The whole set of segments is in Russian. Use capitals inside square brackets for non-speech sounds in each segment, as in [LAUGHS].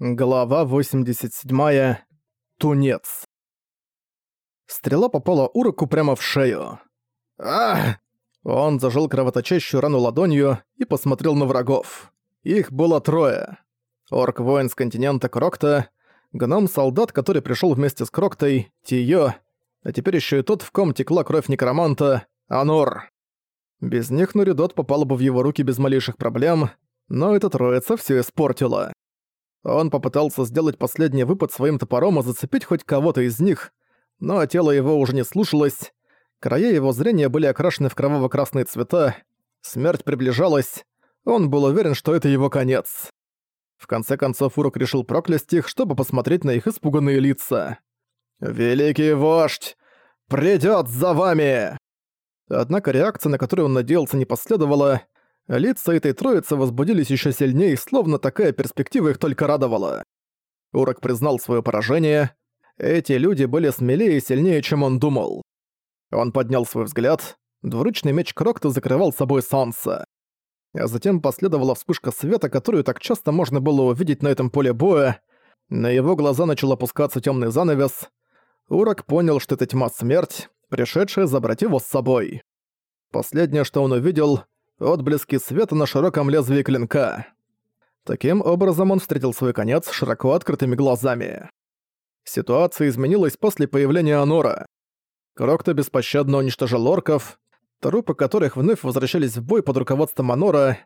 Глава 87. Тунец. Стрела попала Уроку прямо в шею. Ах! Он зажал кровоточащую рану ладонью и посмотрел на врагов. Их было трое. Орк-воин с континента Крокта, гном-солдат, который пришел вместе с Кроктой, Тиё, а теперь еще и тот, в ком текла кровь некроманта, Анор. Без них Нуридот попала бы в его руки без малейших проблем, но эта троица все испортила. Он попытался сделать последний выпад своим топором и зацепить хоть кого-то из них, но тело его уже не слушалось, края его зрения были окрашены в кроваво-красные цвета, смерть приближалась, он был уверен, что это его конец. В конце концов Урок решил проклясть их, чтобы посмотреть на их испуганные лица. «Великий вождь! придёт за вами!» Однако реакция, на которую он надеялся, не последовала, Лица этой троицы возбудились еще сильнее, словно такая перспектива их только радовала. Урок признал свое поражение. Эти люди были смелее и сильнее, чем он думал. Он поднял свой взгляд. Двуручный меч Крокта закрывал собой солнце. А затем последовала вспышка света, которую так часто можно было увидеть на этом поле боя. На его глаза начал опускаться темный занавес. Урок понял, что это тьма смерть, пришедшая забрать его с собой. Последнее, что он увидел, отблески света на широком лезвии клинка. Таким образом он встретил свой конец широко открытыми глазами. Ситуация изменилась после появления Анора. Крокто беспощадно уничтожил орков, трупы которых вновь возвращались в бой под руководством Анора.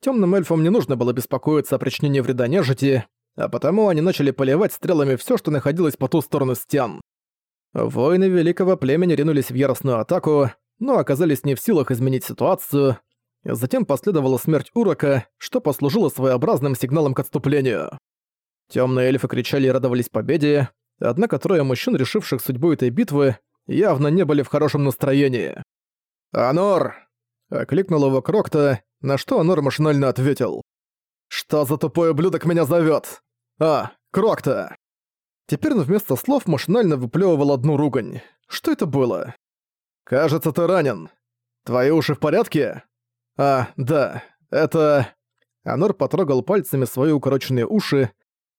Темным эльфам не нужно было беспокоиться о причинении вреда нежити, а потому они начали поливать стрелами все, что находилось по ту сторону стен. Воины великого племени ринулись в яростную атаку, но оказались не в силах изменить ситуацию, Затем последовала смерть Урока, что послужило своеобразным сигналом к отступлению. Темные эльфы кричали и радовались победе, однако трое мужчин, решивших судьбу этой битвы, явно не были в хорошем настроении. «Анор!» — окликнул его Крокта, на что Анор машинально ответил. «Что за тупой ублюдок меня зовет? А, Крокта!» Теперь он вместо слов машинально выплевывал одну ругань. Что это было? «Кажется, ты ранен. Твои уши в порядке?» «А, да, это...» Анор потрогал пальцами свои укороченные уши.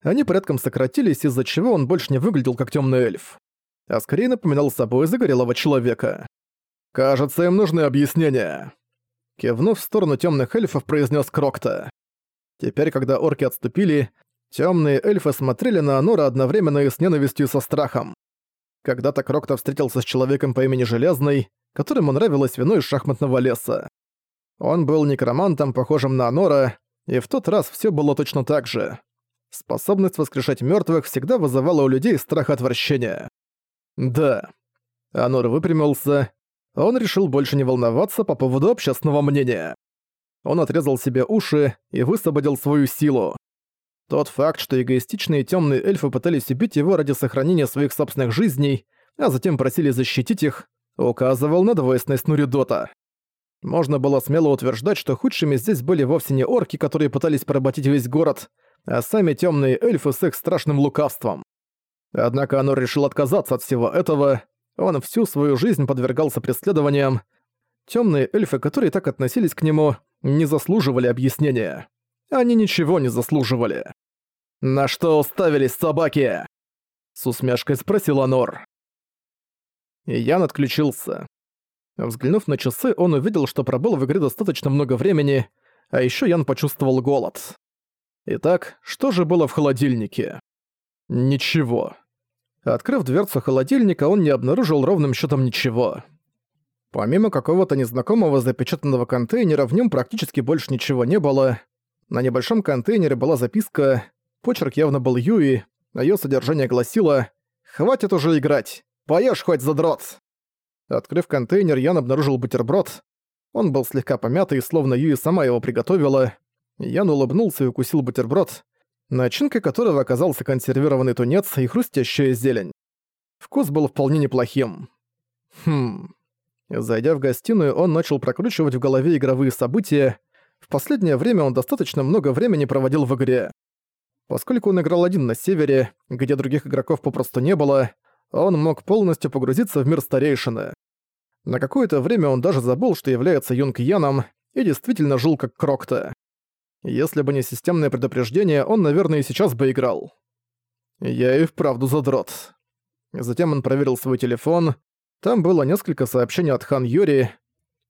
Они порядком сократились, из-за чего он больше не выглядел как темный эльф. А скорее напоминал собой загорелого человека. «Кажется, им нужны объяснения». Кивнув в сторону темных эльфов, произнес Крокта. Теперь, когда орки отступили, темные эльфы смотрели на Анора одновременно и с ненавистью и со страхом. Когда-то Крокта встретился с человеком по имени Железный, которому нравилось вино из шахматного леса. Он был некромантом, похожим на Анора, и в тот раз все было точно так же. Способность воскрешать мертвых всегда вызывала у людей страх отвращения. Да. Анор выпрямился. Он решил больше не волноваться по поводу общественного мнения. Он отрезал себе уши и высвободил свою силу. Тот факт, что эгоистичные темные эльфы пытались убить его ради сохранения своих собственных жизней, а затем просили защитить их, указывал на двойственность Нуридота. Можно было смело утверждать, что худшими здесь были вовсе не орки, которые пытались поработить весь город, а сами темные эльфы с их страшным лукавством. Однако оно решил отказаться от всего этого, он всю свою жизнь подвергался преследованиям. Темные эльфы, которые так относились к нему, не заслуживали объяснения. Они ничего не заслуживали. «На что уставились собаки?» С усмешкой спросил Анор. Ян отключился. Взглянув на часы, он увидел, что пробыл в игре достаточно много времени, а еще Ян почувствовал голод. Итак, что же было в холодильнике? Ничего. Открыв дверцу холодильника, он не обнаружил ровным счетом ничего. Помимо какого-то незнакомого запечатанного контейнера, в нем практически больше ничего не было. На небольшом контейнере была записка, почерк явно был Юи, а её содержание гласило «Хватит уже играть, поешь хоть задрот!» Открыв контейнер, Ян обнаружил бутерброд. Он был слегка помятый, словно Юи сама его приготовила. Ян улыбнулся и укусил бутерброд, начинкой которого оказался консервированный тунец и хрустящая зелень. Вкус был вполне неплохим. Хм. Зайдя в гостиную, он начал прокручивать в голове игровые события. В последнее время он достаточно много времени проводил в игре. Поскольку он играл один на севере, где других игроков попросту не было, он мог полностью погрузиться в мир старейшины. На какое-то время он даже забыл, что является Юнг Яном, и действительно жил как Крокта. Если бы не системное предупреждение, он, наверное, и сейчас бы играл. Я и вправду задрот. Затем он проверил свой телефон. Там было несколько сообщений от Хан Юри.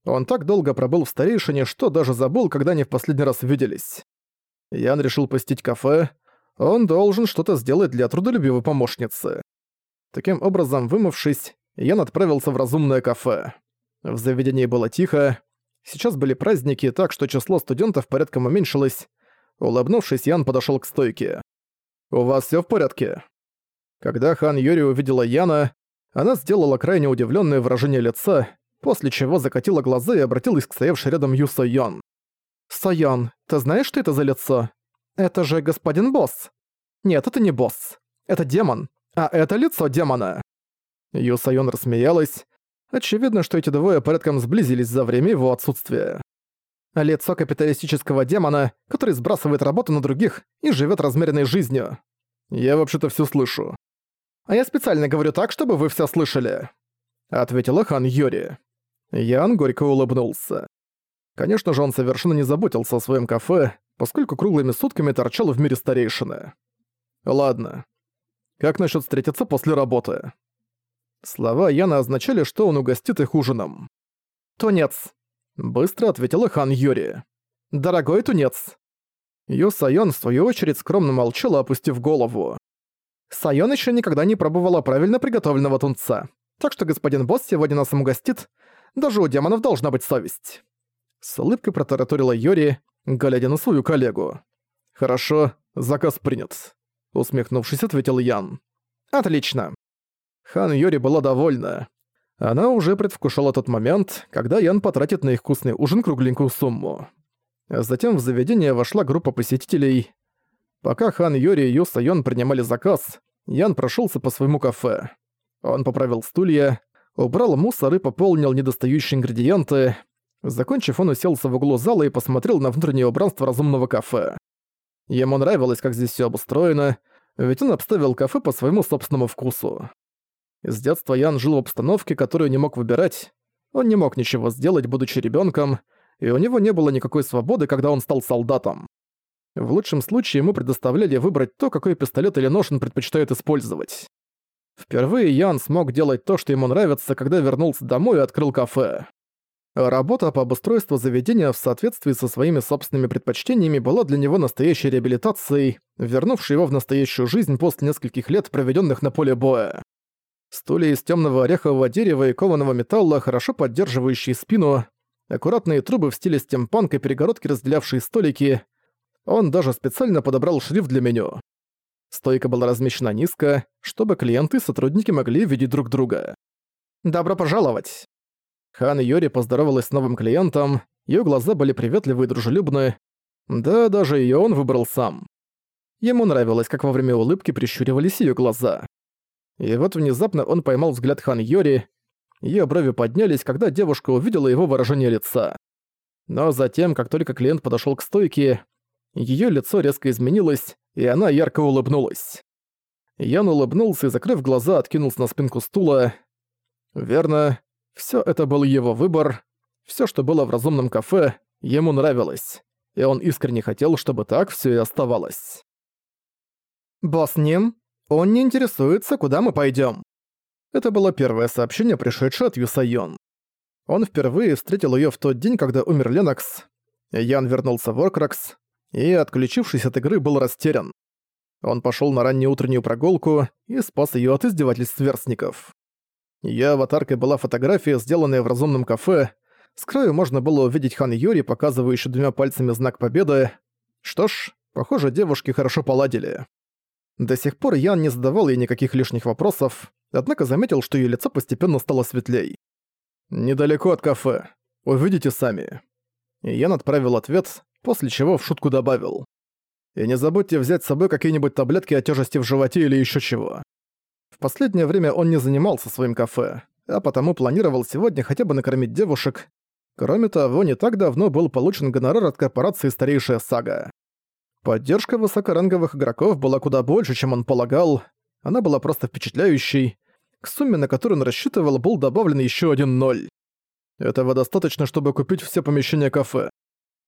Он так долго пробыл в старейшине, что даже забыл, когда они в последний раз виделись. Ян решил посетить кафе. Он должен что-то сделать для трудолюбивой помощницы. Таким образом, вымывшись, Ян отправился в разумное кафе. В заведении было тихо. Сейчас были праздники, так что число студентов порядком уменьшилось. Улыбнувшись, Ян подошёл к стойке. «У вас всё в порядке?» Когда Хан Юри увидела Яна, она сделала крайне удивлённое выражение лица, после чего закатила глаза и обратилась к стоявшей рядом Ю Сайон. «Сайон, ты знаешь, что это за лицо? Это же господин босс. Нет, это не босс. Это демон. А это лицо демона». Ю Сайон рассмеялась. Очевидно, что эти двое порядком сблизились за время его отсутствия. Лицо капиталистического демона, который сбрасывает работу на других и живет размеренной жизнью. Я вообще-то все слышу. А я специально говорю так, чтобы вы все слышали. Ответила Хан Йори. Ян горько улыбнулся. Конечно же, он совершенно не заботился о своем кафе, поскольку круглыми сутками торчал в мире старейшины. Ладно. Как насчет встретиться после работы? Слова Яна означали, что он угостит их ужином. «Тунец», — быстро ответила Хан Юри. «Дорогой тунец». Ю Сайон, в свою очередь, скромно молчала, опустив голову. Сайон еще никогда не пробовала правильно приготовленного тунца. Так что господин босс сегодня нас угостит. Даже у демонов должна быть совесть. С улыбкой протараторила Йори, глядя на свою коллегу. «Хорошо, заказ принят», — усмехнувшись, ответил Ян. «Отлично. Хан Йори была довольна. Она уже предвкушала тот момент, когда Ян потратит на их вкусный ужин кругленькую сумму. Затем в заведение вошла группа посетителей. Пока Хан Йори и Ю Сайон принимали заказ, Ян прошелся по своему кафе. Он поправил стулья, убрал мусор и пополнил недостающие ингредиенты. Закончив, он уселся в углу зала и посмотрел на внутреннее убранство разумного кафе. Ему нравилось, как здесь все обустроено, ведь он обставил кафе по своему собственному вкусу. С детства Ян жил в обстановке, которую не мог выбирать. Он не мог ничего сделать, будучи ребенком, и у него не было никакой свободы, когда он стал солдатом. В лучшем случае ему предоставляли выбрать то, какой пистолет или нож он предпочитает использовать. Впервые Ян смог делать то, что ему нравится, когда вернулся домой и открыл кафе. Работа по обустройству заведения в соответствии со своими собственными предпочтениями была для него настоящей реабилитацией, вернувшей его в настоящую жизнь после нескольких лет, проведенных на поле боя. Стулья из темного орехового дерева и кованого металла, хорошо поддерживающие спину, аккуратные трубы в стиле стимпанк и перегородки, разделявшие столики. Он даже специально подобрал шрифт для меню. Стойка была размещена низко, чтобы клиенты и сотрудники могли видеть друг друга. «Добро пожаловать!» Хан Йори поздоровалась с новым клиентом, ее глаза были приветливы и дружелюбны. Да, даже ее он выбрал сам. Ему нравилось, как во время улыбки прищуривались ее глаза. И вот внезапно он поймал взгляд Хан Йори. Её брови поднялись, когда девушка увидела его выражение лица. Но затем, как только клиент подошёл к стойке, её лицо резко изменилось, и она ярко улыбнулась. Ян улыбнулся и, закрыв глаза, откинулся на спинку стула. Верно, всё это был его выбор. Всё, что было в разумном кафе, ему нравилось. И он искренне хотел, чтобы так всё и оставалось. «Босс Ним?» Он не интересуется, куда мы пойдем. Это было первое сообщение, пришедшее от Юсайон. Он впервые встретил ее в тот день, когда умер Ленокс. Ян вернулся в Оркракс и, отключившись от игры, был растерян. Он пошел на раннюю утреннюю прогулку и спас ее от издевательств сверстников. Её аватаркой была фотография, сделанная в разумном кафе. С краю можно было увидеть Хан Юри, показывающий двумя пальцами знак победы. Что ж, похоже, девушки хорошо поладили. До сих пор Ян не задавал ей никаких лишних вопросов, однако заметил, что её лицо постепенно стало светлей. «Недалеко от кафе. Увидите сами». И Ян отправил ответ, после чего в шутку добавил. «И не забудьте взять с собой какие-нибудь таблетки от тяжести в животе или ещё чего». В последнее время он не занимался своим кафе, а потому планировал сегодня хотя бы накормить девушек. Кроме того, не так давно был получен гонорар от корпорации «Старейшая сага». Поддержка высокоранговых игроков была куда больше, чем он полагал. Она была просто впечатляющей. К сумме, на которую он рассчитывал, был добавлен еще один ноль. Этого достаточно, чтобы купить все помещения кафе.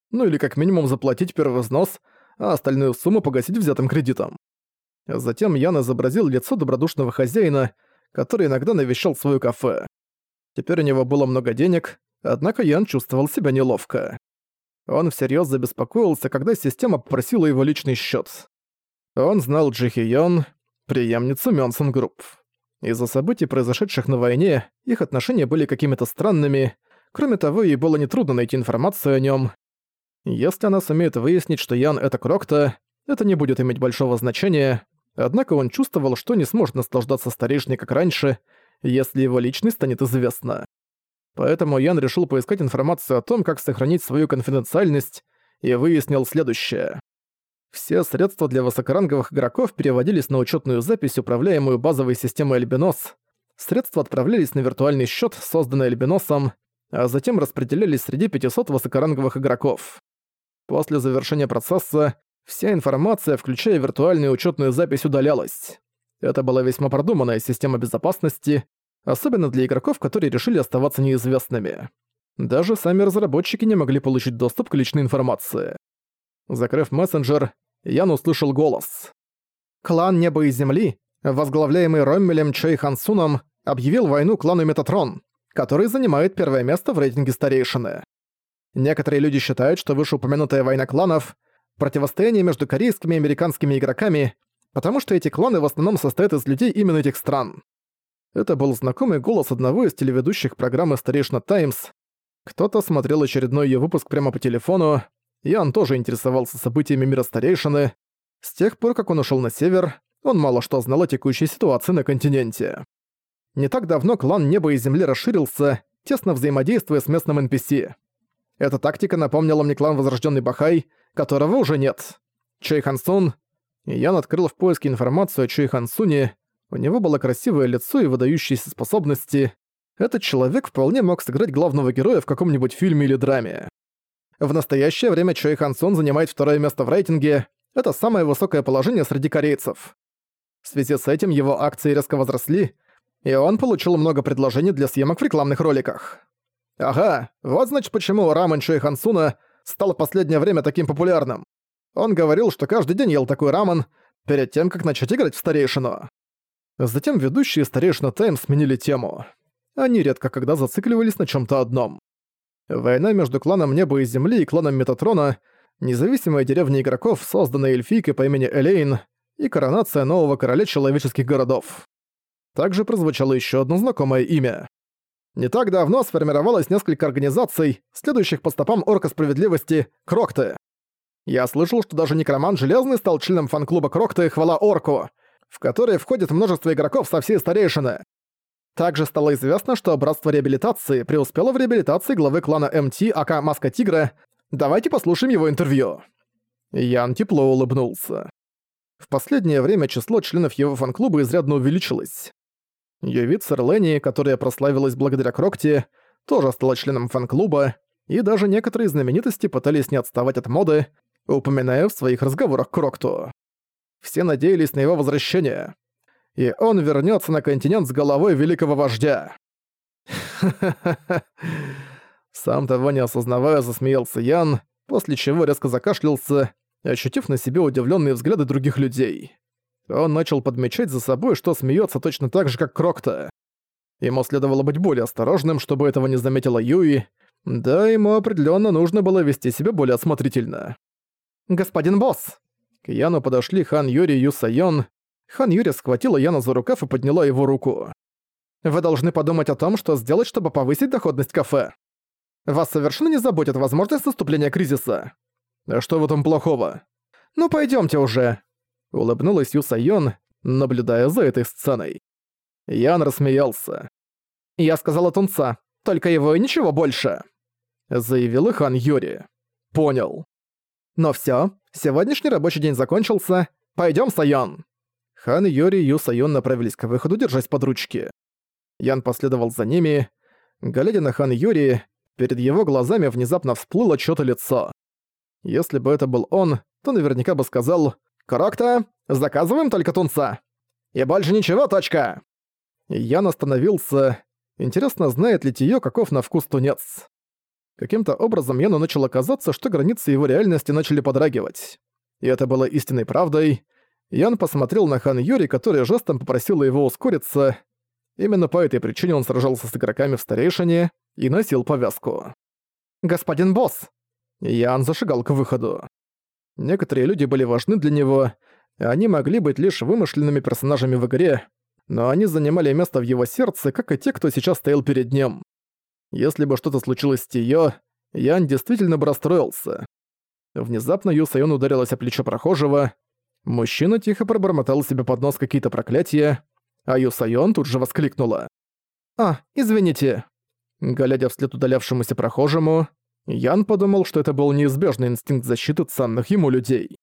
ну или как минимум заплатить первый взнос, а остальную сумму погасить взятым кредитом. Затем Ян изобразил лицо добродушного хозяина, который иногда навещал свое кафе. Теперь у него было много денег, однако Ян чувствовал себя неловко. Он всерьез забеспокоился, когда система попросила его личный счет. Он знал Джихи Йон, преемницу Мёнсон Групп. Из-за событий, произошедших на войне, их отношения были какими-то странными. Кроме того, ей было нетрудно найти информацию о нем. Если она сумеет выяснить, что Ян — это Крокта, это не будет иметь большого значения, однако он чувствовал, что не сможет наслаждаться старейшиной как раньше, если его личность станет известна. Поэтому Ян решил поискать информацию о том, как сохранить свою конфиденциальность, и выяснил следующее. Все средства для высокоранговых игроков переводились на учетную запись, управляемую базовой системой Альбинос. Средства отправлялись на виртуальный счет, созданный Альбиносом, а затем распределялись среди 500 высокоранговых игроков. После завершения процесса вся информация, включая виртуальную учетную запись, удалялась. Это была весьма продуманная система безопасности, особенно для игроков, которые решили оставаться неизвестными. Даже сами разработчики не могли получить доступ к личной информации. Закрыв мессенджер, Ян услышал голос. Клан Неба и Земли, возглавляемый Роммелем Чэй Хансуном, объявил войну клану Метатрон, который занимает первое место в рейтинге старейшины. Некоторые люди считают, что вышеупомянутая война кланов — противостояние между корейскими и американскими игроками, потому что эти кланы в основном состоят из людей именно этих стран. Это был знакомый голос одного из телеведущих программы «Старейшина Таймс». Кто-то смотрел очередной ее выпуск прямо по телефону, Ян тоже интересовался событиями мира старейшины. С тех пор, как он ушел на север, он мало что знал о текущей ситуации на континенте. Не так давно клан Неба и Земли расширился, тесно взаимодействуя с местным NPC. Эта тактика напомнила мне клан Возрожденный Бахай, которого уже нет. Чэй Хансун. Ян открыл в поиске информацию о Чэй Хансуне. У него было красивое лицо и выдающиеся способности. Этот человек вполне мог сыграть главного героя в каком-нибудь фильме или драме. В настоящее время Чой Хан Сун занимает второе место в рейтинге. Это самое высокое положение среди корейцев. В связи с этим его акции резко возросли, и он получил много предложений для съемок в рекламных роликах. Ага, вот значит почему рамен Чой Хан Суна стал в последнее время таким популярным. Он говорил, что каждый день ел такой рамен перед тем, как начать играть в старейшину. Затем ведущие старейшина Тайм сменили тему. Они редко когда зацикливались на чем то одном. Война между кланом Неба и Земли и кланом Метатрона, независимая деревня игроков, созданная эльфийкой по имени Элейн, и коронация нового короля человеческих городов. Также прозвучало еще одно знакомое имя. Не так давно сформировалось несколько организаций, следующих по стопам Орка Справедливости — Крокты. Я слышал, что даже Некромант Железный стал членом фан-клуба Крокты «Хвала Орку», в который входит множество игроков со всей старейшины. Также стало известно, что Братство Реабилитации преуспело в реабилитации главы клана МТ АК Маска Тигра. Давайте послушаем его интервью. Ян тепло улыбнулся. В последнее время число членов его фан-клуба изрядно увеличилось. Ювицер Ленни, которая прославилась благодаря Крокте, тоже стала членом фан-клуба, и даже некоторые знаменитости пытались не отставать от моды, упоминая в своих разговорах Крокту. Все надеялись на его возвращение и он вернется на континент с головой великого вождя. [LAUGHS] Сам того не осознавая, засмеялся Ян, после чего резко закашлялся, ощутив на себе удивленные взгляды других людей. Он начал подмечать за собой, что смеется точно так же, как Крокта. Ему следовало быть более осторожным, чтобы этого не заметила Юи. Да, ему определенно нужно было вести себя более осмотрительно. «Господин босс!» К Яну подошли Хан Юри и Ю Сайон, Хан Юри схватила Яна за рукав и подняла его руку. «Вы должны подумать о том, что сделать, чтобы повысить доходность кафе. Вас совершенно не заботит возможность наступления кризиса. А что в этом плохого? Ну пойдёмте уже!» Улыбнулась Ю Сайон, наблюдая за этой сценой. Ян рассмеялся. «Я сказала тунца, только его и ничего больше!» Заявил Хан Юри. «Понял. Но всё, сегодняшний рабочий день закончился. Пойдём, Сайон!» Хан Йори и Ю Сайон направились к выходу, держась под ручки. Ян последовал за ними. Глядя на Хан Юри, перед его глазами внезапно всплыло чьё-то лицо. Если бы это был он, то наверняка бы сказал «Крокта, заказываем только тунца!» «И больше ничего, точка!» Ян остановился. Интересно, знает ли Тиё, каков на вкус тунец. Каким-то образом Яну начало казаться, что границы его реальности начали подрагивать. И это было истинной правдой. Ян посмотрел на Хан Юри, который жестом попросил его ускориться. Именно по этой причине он сражался с игроками в старейшине и носил повязку. «Господин босс!» Ян зашагал к выходу. Некоторые люди были важны для него, они могли быть лишь вымышленными персонажами в игре, но они занимали место в его сердце, как и те, кто сейчас стоял перед ним. Если бы что-то случилось с Тиё, Ян действительно бы расстроился. Внезапно Ю Сайон ударилась о плечо прохожего. Мужчина тихо пробормотал себе под нос какие-то проклятия, а Ю Сайон тут же воскликнула. «А, извините». Глядя вслед удалявшемуся прохожему, Ян подумал, что это был неизбежный инстинкт защиты ценных ему людей.